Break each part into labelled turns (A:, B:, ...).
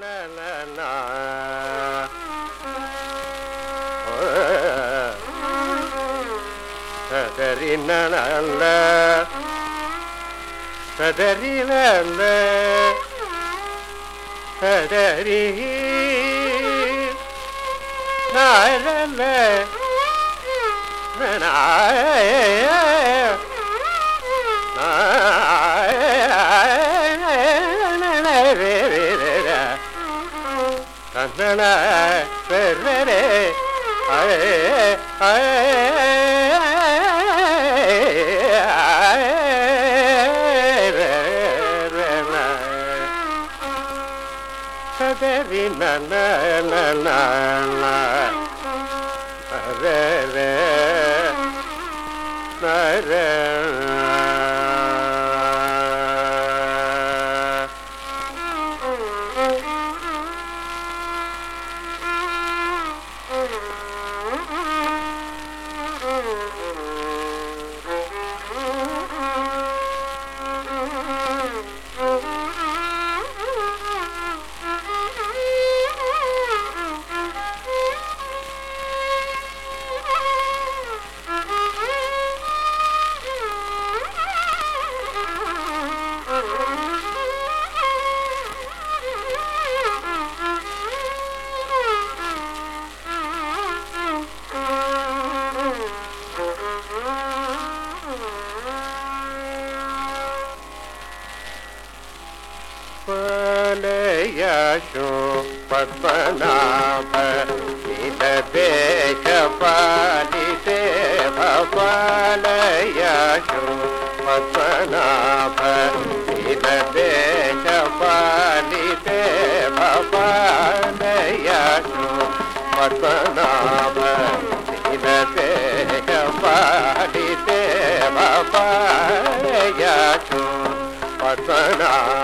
A: na na na. Na சதரி நல்ல கண்ணன பெருவரே சதரி நன நன ரே Mm-hmm. ரே पलयशो पद्मनाभ निददेश पालिते पालिते भपालयशो पद्मनाभ निददेश पालिते भपालयशो पद्मनाभ निददेश पालिते पद्मनाभ निददेश पद्मनाभ।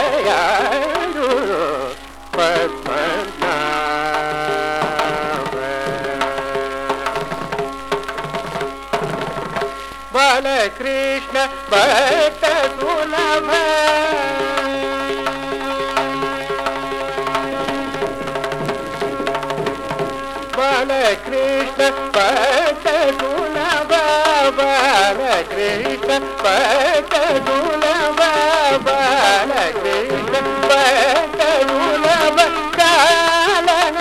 A: पद्मनाभ बालकृष्ण भक्त सुलभ बालकृष्ण भक्त सुलभ बालकृष्ण भक्त सुलभ बालकृष्ण भक्त सुलभ कालन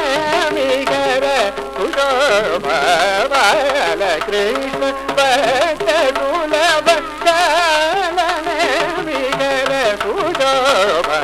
A: मिगर कुशोभ बालकृष्ण भक्त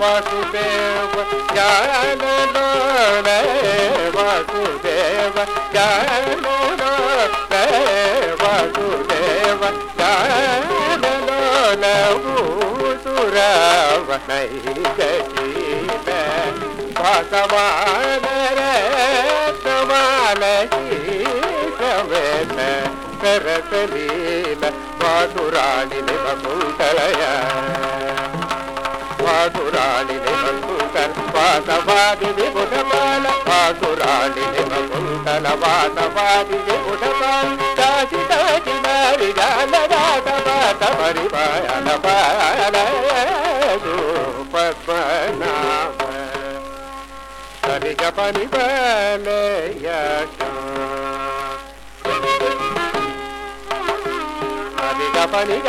A: वासुदेव, ज्ञान डोले वासुदेव, ज्ञान डोले वासुदेव, ज्ञान डोले भूसुराव नहीं गीत भगवान रे कमाल समेत करत लील పాటురాలిని మకుంకర వాసవాదిని బుధమాల పాటురాలిని మకుంకల వాసవాదిని బుధమాల. కాచి కాచి మారి గాన పాత పరిపాయన పాల పద్మనామ సరిగ పని పలయ సరిగ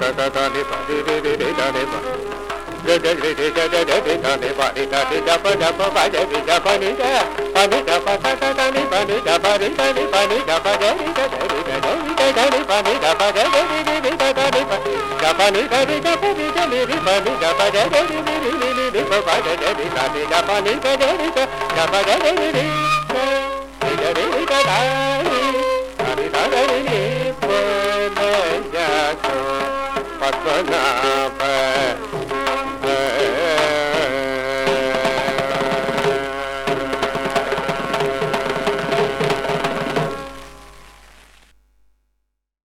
A: da da da ne pa de de de de da ne pa da da ni ni da da da ni da ni pa ni da ni da pa da pa pa da ni da pa ni da pa ni da pa pa da da ni pa ni da pa ni da ni pa ni da pa da ni da da ni da da ni da da ni pa ni da pa da da ni ni ni da da ni pa da pa ni da ni da pa ni da ne ni pa ni da pa da da ni ni ni ne ni pa pa da da ni pa ni da pa ni da da ni da da pa da da ni ni ni da ni ni da da ni da ni da ni ni pa ne ya ko patronal.